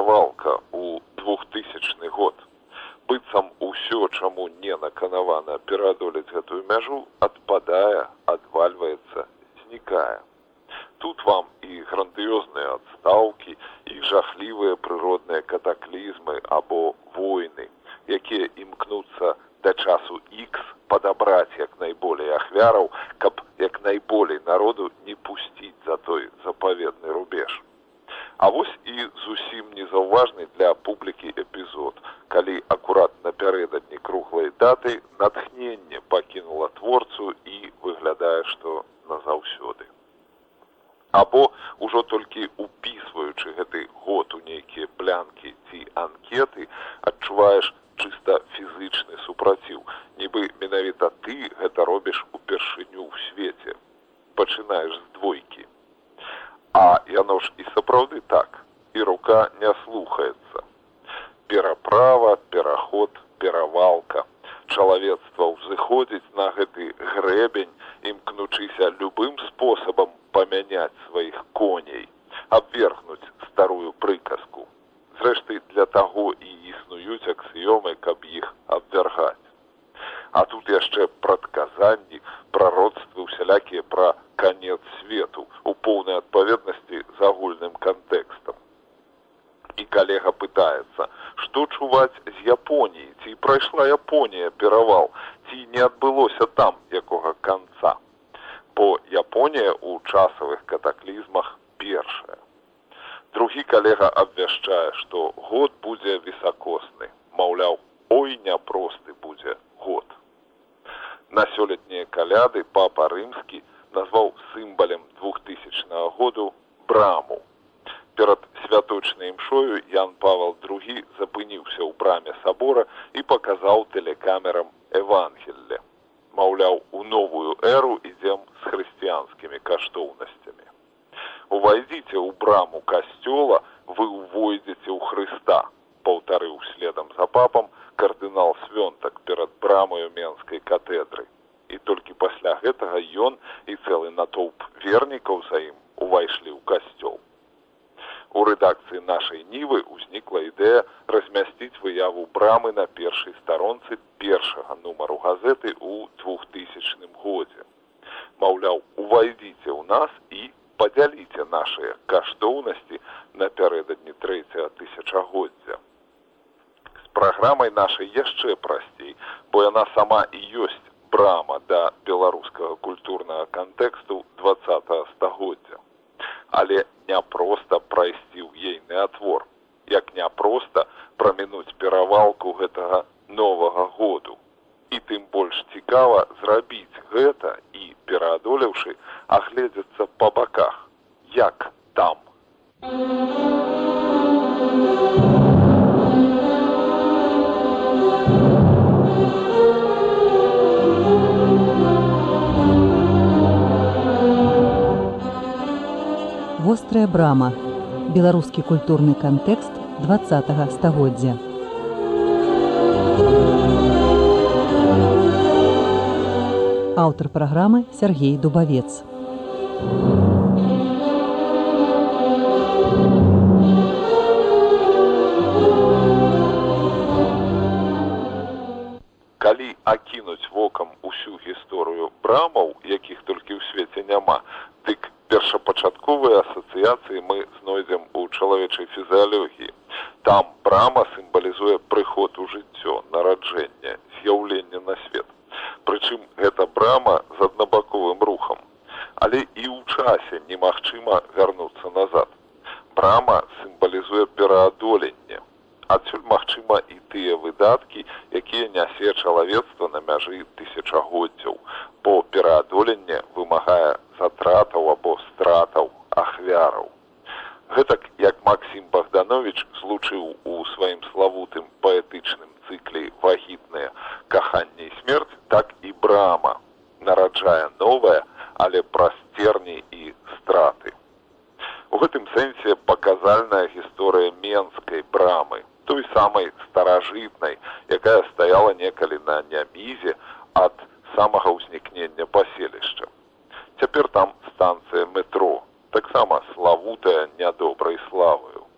перавалка ў двухтысячны год. Быццам усё, чаму не наканавана пераадолець гэтую мяжу, адпадае, адвальваецца, знікае. Тут вам і грандыёзныя адстаўкі, і жахлівыя прыродныя катаклізмы або войны, якія імкнуцца да часу X падабраць як найболей ахвяраў, каб як найболей народу не пусціць за той запаведны рубеж. А вось і зусім незаўважны для публікі эпізод, калі акурат напярэдадні круглай даты натхненне пакінула творцу і выглядае, што назаўсёды. Або ўжо толькі упісваючы гэты год у нейкія блянкі ці анкеты, адчуваеш чыста фізычны супраціў, нібы менавіта ты гэта робіш упершыню ў свеце. Пачынаеш з двойкі. А яно ж і сапраўды так, і рука не слухаецца. Пераправа, пераход, перавалка. Чалавецтва ўзыходзіць на гэты грэбень, імкнучыся любым спосабам памяняць сваіх коней, абвергнуць старую прыказку. Зрэшты для таго і існуюць аксіёмы, каб іх абвяргаць. А тут яшчэ прадказанні, прароцтвы усялякія пра канец свету у поўнай адпаведнасці з агульным кантэкстам. І калега пытаецца, што чуваць з Японіі, ці прайшла Японія перавал, ці не адбылося там якога канца. Бо Японія ў часавых катаклізмах першая. Другі калега абвяшчае, што год будзе вісакосны, маўляў, ой няпросты будзе год. На сёлетнія каляды папа рымскі назваў сімбалем 2000 году браму. Перад святочнай імшою Ян Павал II запыніўся ў браме сабора і паказаў тэлекамерам Евангелле. Маўляў, у новую эру ідзем з хрысціянскімі каштоўнасцямі. Увайдзіце ў браму касцёла, вы ўвойдзеце ў Хрыста, паўтарыў следам за папам кардынал свёнтак перад брамаю менскай катедры. І толькі пасля гэтага ён і цэлы натоўп вернікаў за ім увайшлі ў касцёл. У рэдакцыі нашай нівы ўзнікла ідэя размясціць выяву брамы на першай старонцы першага нумару газеты ў двухтысячным годзе. Маўляў, увайдзіце ў нас і падзяліце нашыя каштоўнасці напярэдадні трэцяга тысячагоддзя. Праграмай нашай яшчэ прасцей, бо яна сама і ёсць брама да беларускага культурнага кантэксту два стагоддзя. Але няпроста прайсці ў ейны атвор, як няпроста прамінуць перавалку гэтага новага году. І тым больш цікава зрабіць гэта і пераадолеўшы агледзецца па баках, як там. Вострая брама беларускі культурны кантэкст два стагоддзя. Аўтар праграмы Сергей дубавец. Калі акінуць вокам усю гісторыю брамаў якіх толькі ў свеце няма дык першапачатковыя асацыяцыі мы знойдзем у чалавечай фізіялогіі. Там брама сімвалізуе прыход у жыццё нараджэння з'яўлення на свет. Прычым гэта брама з аднабаковым рухам. Але і ў часе немагчыма вярнуцца назад. Брама сімвалізуе пераадоленне адсюль магчыма і тыя выдаткі якія нясе чалавецтва на мяжы тысячагоддзяў, бо пераадоленне вымагае затратаў або стратаў ахвяраў. Гэтак як Максім Богданович злучыў у сваім славутым паэтычным цыкле вагітныя каханне і смерць, так і брама нараджае новае, але праз церні і страты. У гэтым сэнсе паказальная гісторыя менскай брамы, той самай старажытнай, якая стаяла некалі на нямізе ад самага ўзнікнення паселішча. Цяпер там станцыя метро, таксама славутая нядобрай славаю.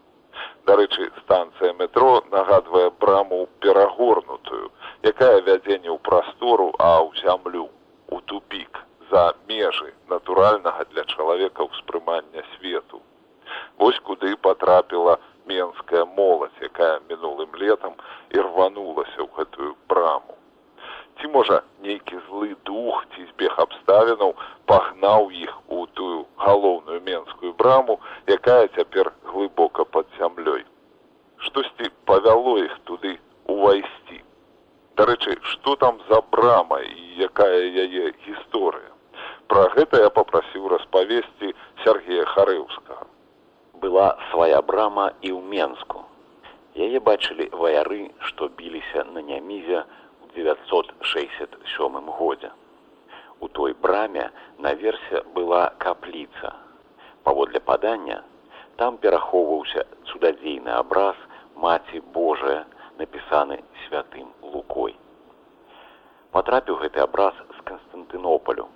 Дарэчы, станцыя метро нагадвае браму перагорнутую, якая вядзе не ў прастору, а ў зямлю, у тупік, за межы натуральнага для чалавека ўспрымання свету. Вось куды патрапіла менская моладзь, якая мінулым летам і рванулася ў гэтую браму. Ці можа нейкі злы дух ці збег абставінаў пагнаў іх у тую галоўную менскую браму, якая цяпер глыбока пад зямлёй. Штосьці павяло іх туды увайсці. Дарэчы, што там за брама і якая яе гісторыя? Пра гэта я попрасіў распавесці Сергея Харэўскага. Была свая брама і ў Менску. Яе бачылі ваяры, што біліся на нямізе ў 967 годзе. У той браме наверсе была капліца. Паводле падання там перахоўваўся цудадзейны абраз маці Божая, напісаны святым лукой. Патрапіў гэты абраз з Канстантынополю,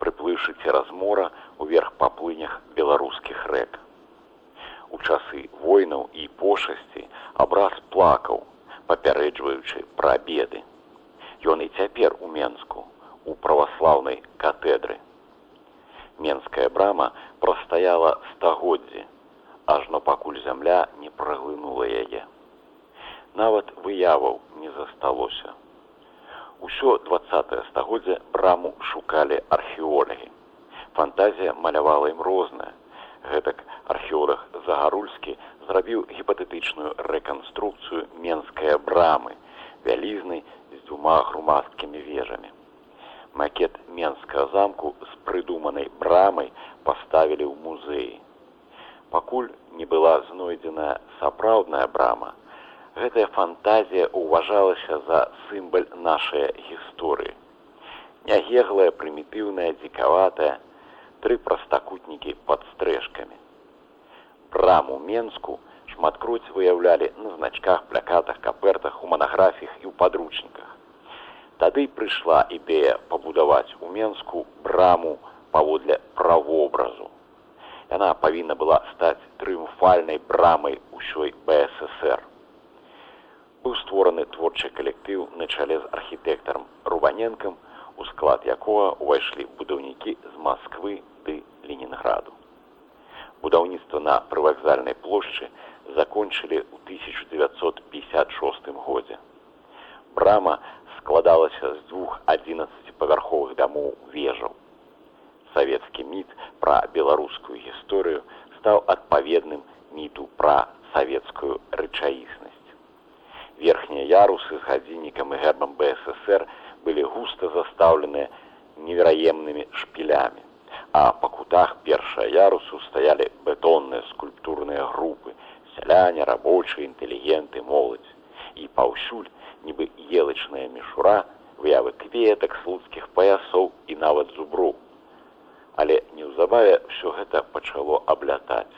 прыплыўшы цераз мора ўверх па плынях беларускіх рэк. У часы войнаў і пошасці абраз плакаў, папярэджваючы пра беды. Ён і цяпер у Менску, у праваслаўнай катэдры. Менская брама прастаяла стагоддзі, ажно пакуль зямля не праглынула яе. Нават выяваў не засталося. Усё двае стагоддзя браму шукалі археолагі. Фантазія малявала ім рознае. Гэтак археолог Загарульскі зрабіў гіпатэтычную рэканструкцыю менскай брамы, вялізнай з двума громадскімі вежамі. Макет менскага замку з прыдуманай брамай паставілі ў музеі. Пакуль не была знойдзеная сапраўдная брама, гэтая фантазія ўважалася за сімбаль нашай гісторыі. Нягеглая, прымітыўная, дзікаватая, тры прастакутнікі пад стрэжкамі. Браму Менску шматкроць выяўлялі на значках, плякатах, капертах, у манаграфіях і ў падручніках. Тады прыйшла ідэя пабудаваць у Менску браму паводле правобразу. Яна павінна была стаць трыумфальнай брамай ўсёй БССР. Быў створаны творчы калектыў на чале з архітэктарам Рубаненкам, у склад якога ўвайшлі будаўнікі з Масквы ды Ленінграду. Будаўніцтва на прывакзальнай плошчы закончылі ў 1956 годзе. Брама складалася з двух 11павярховых дамоў вежаў. Савецкі міт пра беларускую гісторыю стаў адпаведным міту пра савецкую рэчаіснасць. Верхнія ярусы з гадзіннікам і гербам БССР былі густа застаўленыя невераемнымі шпілямі, а па кутах першага ярусу стаялі бетонныя скульптурныя групы, сяляне, рабочыя, інтэлігенты, моладзь і паўсюль нібы елачная мішура, выявы кветак слуцкіх паясоў і нават зуброў. Але неўзабаве ўсё гэта пачало аблятаць.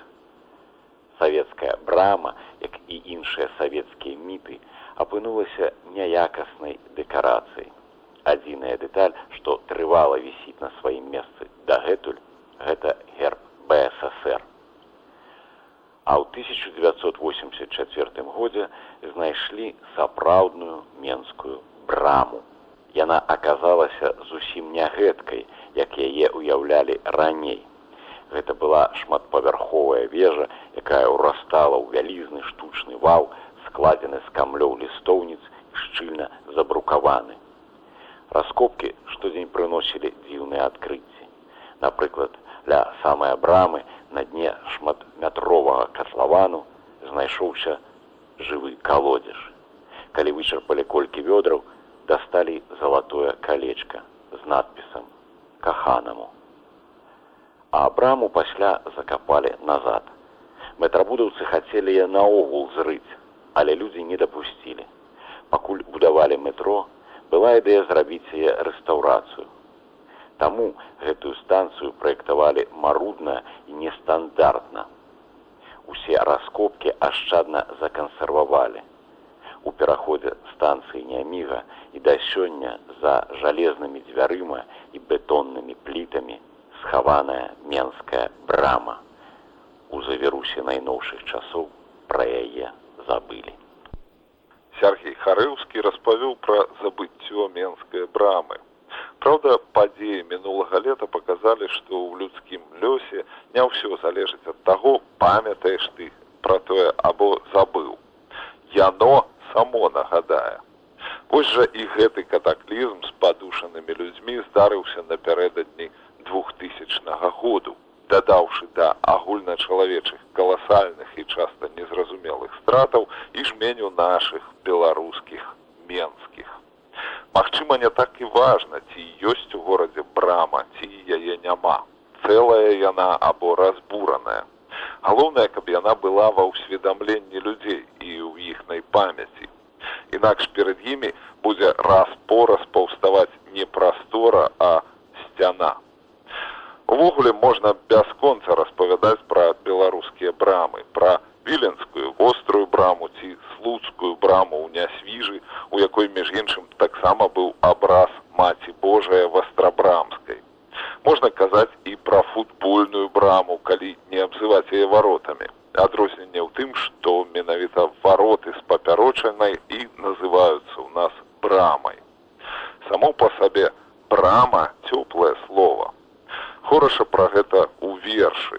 Савецкая брама, як і іншыя савецкія міты, апынулася няякаснай дэкарацыяй. Адзіная дэталь, што трывала вісіць на сваім месцы дагэтуль, гэта герб БССР. А ў 1984 годзе знайшлі сапраўдную менскую браму. Яна аказалася зусім не гэткай, як яе ўяўлялі раней. Гэта была шматпавярховая вежа, якая ўрастала ў вялізны штучны вал, складзены з камлёў лістоўніц і шчыльна забрукаваны. Раскопкі штодзень прыносілі дзіўныя адкрыцці. Напрыклад, ля самай брамы на дне шматметровага катлавану знайшоўся жывы калодзеж. Калі вычарпалі колькі вёдраў, дасталі залатое калечка з надпісам каханаму. А браму пасля закапалі назад. Мэтрабудаўцы хацелі яе наогул зрыць, але людзі не дапусцілі. Пакуль будавалі метро, была ідэя зрабіць яе рэстаўрацыю. Таму гэтую станцыю праектавалі марудна і нестандартна. Усе раскопкі ашчадна закансервавалі. У пераходзе станцыі Няміга і да сёння за жалезнымі дзвярыма і бетоннымі плітамі схаваная менская брама. У завірусе найноўшых часоў пра яе забылі. Сергей Харыўскі распавёў пра забыццё менскай брамы. Праўда, падзеі мінулага лета паказалі, што ў людскім лёсе не ўсё залежыць ад таго, памятаеш ты пра тое або забыў. Яно само нагадае. Вось жа і гэты катаклізм з падушанымі людзьмі здарыўся напярэдадні двухтысячнага году, дадаўшы да агульначалавечых каласальных і часта незразумелых стратаў і жменю нашых беларускіх менскіх. Магчыма, не так і важна, ці ёсць у горадзе брама, ці яе няма. Цэлая яна або разбураная. Галоўнае, каб яна была ва ўсведамленні людзей і ў іхнай памяці. Інакш перад імі будзе раз-пораз паўставаць не прастора, а сцяна. Увогуле можна бясконца распавядаць пра беларускія брамы, пра віленскую вострую браму ці слуцкую браму ў нясвіжы, у якой між іншым таксама быў абраз маці Божая вастрабрамскай. Можна казаць і пра футбольную браму, калі не абзываць яе варотамі. Адрозненне ў тым, што менавіта вароты з папярочанай і называюцца ў нас брамай. Само па сабе брама цёплае слово. Хораша пра гэта ў вершы.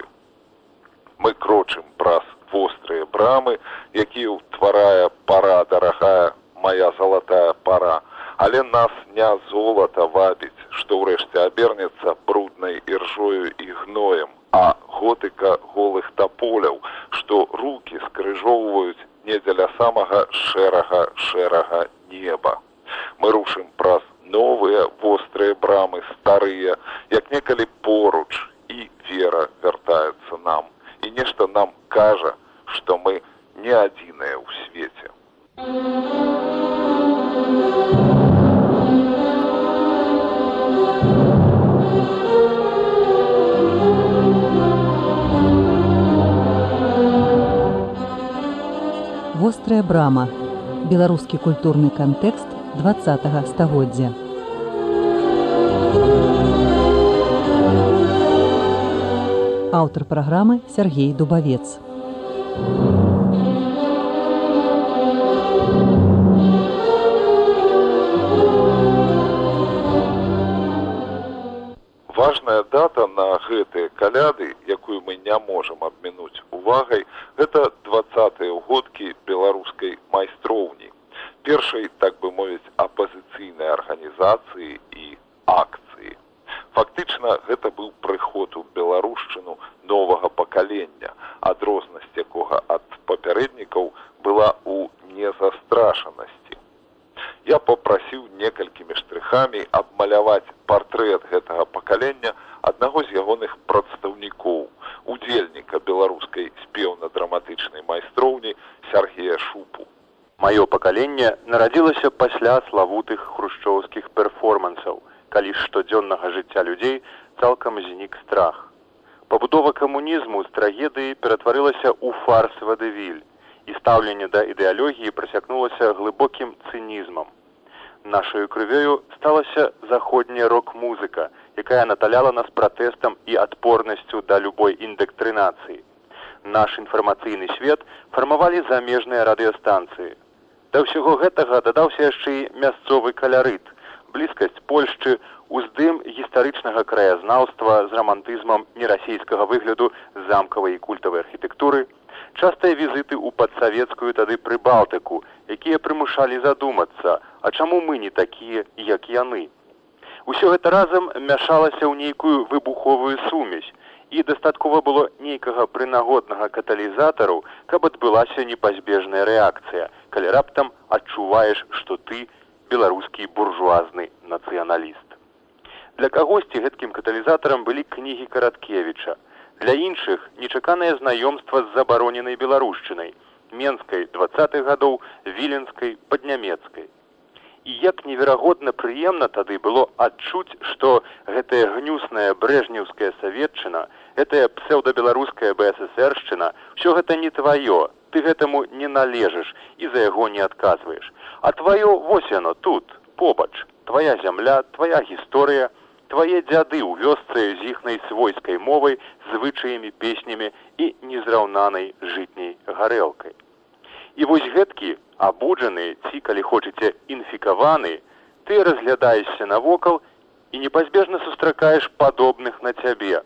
Мы крочым праз вострыя брамы, якія ўтварае пара дарагая моя залатая пара, але нас не золата вабіць, што ўрэшце абернецца бруднай іржою і гноем, а готыка голых таполяў, што руки скрыжоўваюць не дзеля самага шэрага шэрага неба. Мы рушым праз новыя вострыя брамы старыя, як некалі поруч і вера вяртаецца нам і нешта нам кажа, што мы не адзіныя ў свеце. Вострая брама. Беларускі культурны кантэкст 20 стагоддзя. Аўтар праграмы Сергей Дубавец. Важная дата на гэтыя каляды, якую мы не можам абмінуць увагай, гэта двадцатыя ўгодкі беларускай майстроўні. Першай, так бы мовіць, апазіцыйнай арганізацыі і акцыі. Фактычна гэта быў прыход у беларушчыну новага пакалення, адрознасць якога ад папярэднікаў была ў незастрашанасці. Я попрасіў некалькімі штрыхамі абмаляваць партрэт гэтага пакалення аднаго з ягоных прадстаўнікоў, удзельніка беларускай спеўна-драматычнай майстроўні Сергея Шупу. Маё пакаленне нарадзілася пасля славутых хрушчоўскіх перформансаў, калі з штодзённага жыцця людзей цалкам знік страх. Пабудова камунізму з трагедыі ператварылася ў фарс вадывіль, і стаўленне да ідэалогіі прасякнулася глыбокім цынізмам. Нашаю крывёю сталася заходняя рок-музыка, якая наталяла нас пратэстам і адпорнасцю да любой індэктрынацыі. Наш інфармацыйны свет фармавалі замежныя радыёстанцыі. Да ўсяго гэтага дадаўся яшчэ і мясцовы калярыт, блізкасць Польшчы, уздым гістарычнага краязнаўства з рамантызмам нерасійскага выгляду замкавай і культавай архітэктуры, частыя візіты ў падсавецкую тады прыбалтыку, якія прымушалі задумацца, а чаму мы не такія, як яны. Усё гэта разам мяшалася ў нейкую выбуховую сумесь, і дастаткова было нейкага прынагоднага каталізатару, каб адбылася непазбежная рэакцыя, калі раптам адчуваеш, што ты беларускі буржуазны нацыяналіст. Для кагосьці гэткім каталізатарам былі кнігі караткевіча. Для іншых нечаканае знаёмства з забароненай беларушчынай, менскай двадцатых гадоў віленскай паднямецкай і як неверагодна прыемна тады было адчуць што гэтая гнюсная брэжнеўская саветчына гэтая псеўдабеларуская бссршчына все гэта не тваё ты гэтаму не належыш і за яго не адказваеш. А тваё вось яно тут побач. Твоя зямля твоя гісторыя твае дзяды ў вёсцы з іхнай свойскай мовай звычаямі песнямі і незраўнанай жытняй гарэлкай. І вось гэткі абуджаны ці калі хочаце інфікаваны ты разглядаешся навокал і непазбежна сустракаеш падобных на цябе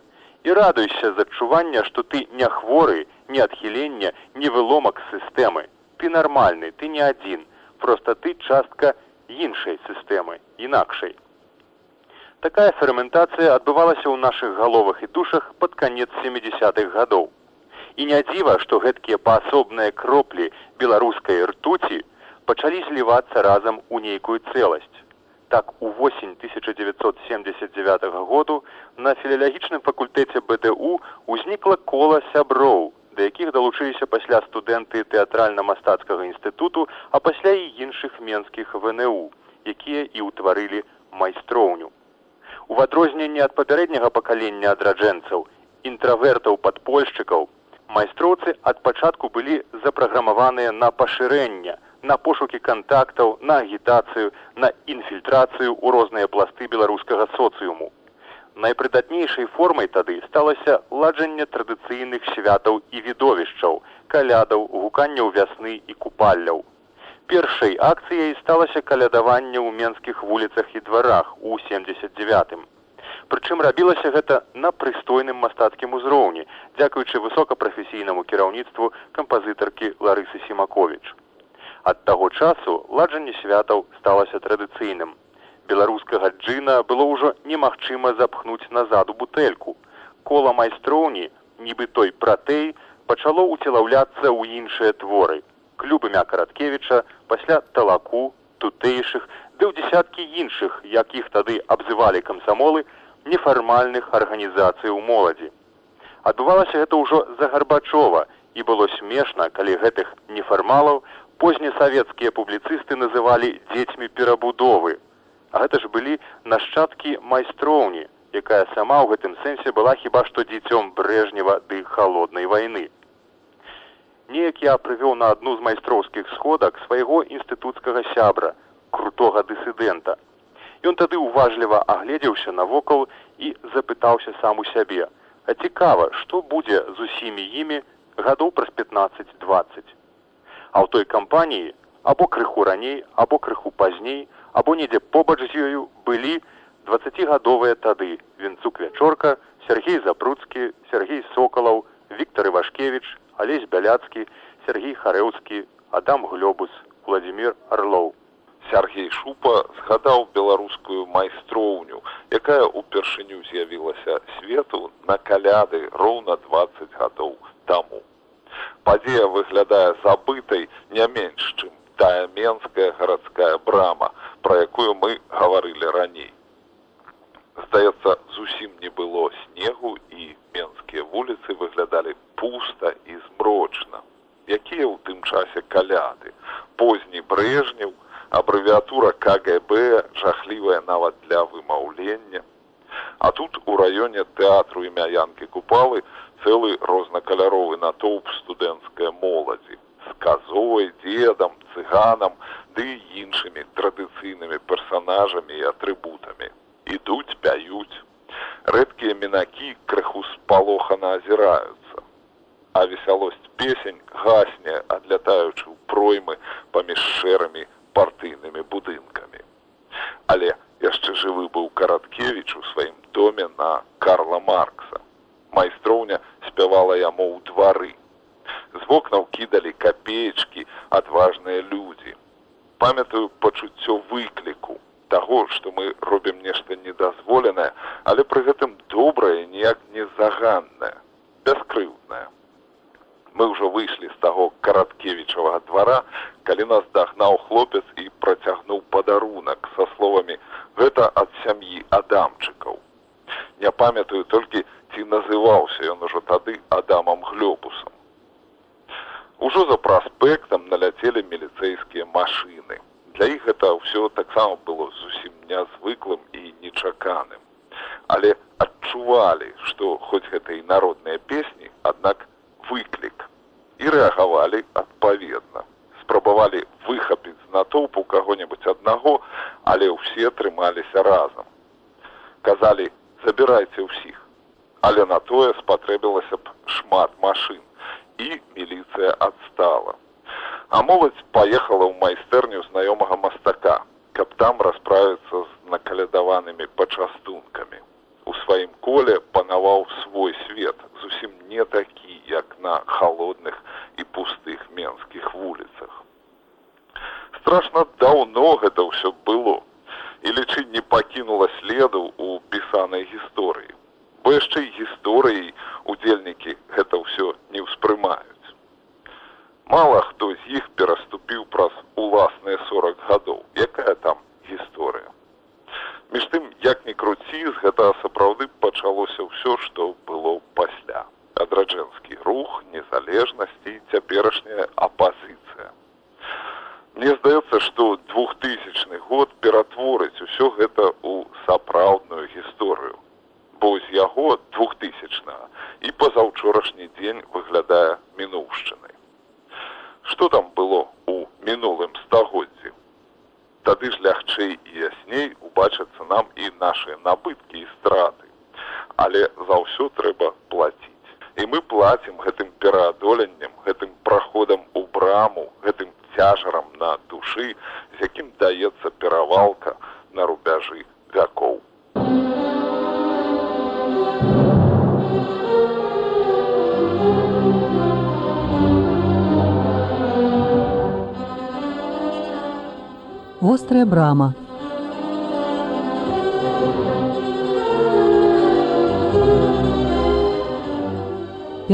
і радуйся з адчування што ты не хворы не адхілення не выломак сістэмы. Ты нармальны ты не адзін. Просто ты частка іншай сістэмы інакшай. Такая ферментацыя адбывалася ў нашых галовах і душах под канец семидесятых гадоў. І не дзіва што гэткія паасобныя кроплі беларускай ртуці пачалі злівацца разам у нейкую цэласць так у восень 1979 году на філілагічным факультэце бДУ ўзнікла кола сяброў да якіх далучыліся пасля студэнты тэатральна-мастацкага інстытуту а пасля і іншых менскіх вНУ якія і ўтварылі майстроўню. У адрозненне ад папярэдняга пакалення адраджэнцаў інтравертаў падпольшчыкаў майстроўцы ад пачатку былі запраграмаваныя на пашырэнне на пошукі кантактаў на агітацыю на інфільтрацыю ў розныя пласты беларускага соцыуму. Найпрыдатнейшай формай тады сталася ладжанне традыцыйных святаў і відовішчаў калядаў гуканняў вясны і купальляў першай акцыяй сталася калядаванне ў менскіх вуліцах і дварах у семьдесят девятым Прычым рабілася гэта на прыстойным мастацкім узроўні, дзякуючы высокапрафесійнаму кіраўніцтву кампазітаркі Ларысы Семакович. Ад таго часу ладжанне святаў сталася традыцыйным. Беларускага джына было ўжо немагчыма запхнуць назад у бутэльку. Кола майстроўні, нібы той пратэй, пачало ўцелаўляцца ў іншыя творы. Клюбы Караткевіча, пасля талаку, тутэйшых, ды ў дзясяткі іншых, якіх тады абзывалі камсамолы, нефармальных арганізацый у моладзі. Адбывалася гэта ўжо за гарбачова і было смешна, калі гэтых нефармалаў познесавецкія публіцысты называлі дзецьмі перабудовы. А гэта ж былі нашчадкі майстроўні, якая сама ў гэтым сэнсе была хіба што дзіцём брэжнева ды халоднай вайны. Неяк я прывёў на адну з майстроўскіх сходак свайго інстытуцкага сябра, крутога дысідэнта, Ён тады уважліва агледзеўся навокал і запытаўся сам у сябе: А цікава, што будзе з усімі імі гадоў праз 15-20. А ў той кампаніі або крыху раней, або крыху пазней, або недзе побач з ёю былі двадцатгадовыя тады вінцук вячорка, Сергей Запруцкі, Сергей Сокалаў, Віктор Івашкевич, Алесь Бяляцкі, Сергей Харэўскі, Адам Глёбус, Владимир Орлоў. Сергей Шупа згадаў беларускую майстроўню, якая ўпершыню з'явілася свету на каляды роўна 20 гадоў таму. Падзея выглядае забытай не менш, чым тая менская гарадская брама, пра якую мы гаварылі раней. Здаецца, зусім не было снегу і менскія вуліцы выглядалі пуста і змрочна. Якія ў тым часе каляды, позні брэжнеў, абрэвіатура КГБ жахлівая нават для вымаўлення. А тут у раёне тэатру імя янкі купалы цэлы рознакаляровы натоўп студэнцкай моладзі з казой, дзедам, цыганам ды іншымі традыцыйнымі персанажамі і атрыбутамі. ідуць пяюць. Рэдкія мінакі крыху спалохана азіраюцца. А весялосць песень гасне, ў проймы паміж шэрамі партыйнымі будынкамі. Але яшчэ жывы быў караткевич у сваім доме на Карла Маркса. Майстроўня спявала яму ў двары. З вокнаў кідалі капеечкі адважныя людзі. Памятаю пачуццё выкліку таго, што мы робім нешта недазволенае, але пры гэтым добрае ніяк не заганнае, мы ўжо выйшлі з таго караткевічавага двара калі нас дагнаў хлопец і працягнуў падару сям'і адамчыкаў. Не памятаю толькі, ці называўся ён ужо тады адамам глёбусам. Ужо за праспектам наляцелі міліцэйскія машыны. Для іх гэта ўсё таксама было зусім нязвыклым і нечаканым. Але адчувалі, што хоць гэта і народныя песні, аднак выклік і рэагавалі адпаведна. Спрабавалі выхапіць з натоўпу каго-небудзь аднаго, але ўсе трымаліся разам. Казалі, забірайце ўсіх. Але на тое спатрэбілася б шмат машын і міліцыя адстала. А моладзь паехала ў майстэрню знаёмага мастака, каб там расправіцца з накалядаванымі пачастункамі. У сваім коле панаваў свой свет, зусім не такі, як на халодных і пустых менскіх вуліцах. Страшна даўно гэта ўсё было і лічыць не пакінула следу ў пісанай гісторыі. Бо яшчэ гісторыі удзельнікі гэта ўсё не ўспрымаюць. Мала хто з іх пераступіў праз уласныя 40 гадоў, якая там гісторыя. Між тым, як ні круці, з гэтага сапраўды пачалося ўсё, што было пасля. Адраджэнскі рух, незалежнасці і цяперашняя апазіцыя. Мне здаецца, што двухтысячны год ператворыць усё гэта ў сапраўдную гісторыю. Бо з яго двухтысячнага і пазаўчорашні дзень выглядае мінуўшчынай. Што там было ў мінулым стагоддзі? Тады ж лягчэй і ясней убачацца нам і нашыя набыткі і страты. Але за ўсё трэба плаціць. І мы плацім гэтым пераадоленнем, гэтым праходам браму, гэтым цяжарам на душы, з якім даецца перавалка на рубяжы вякоў. Вострая брама.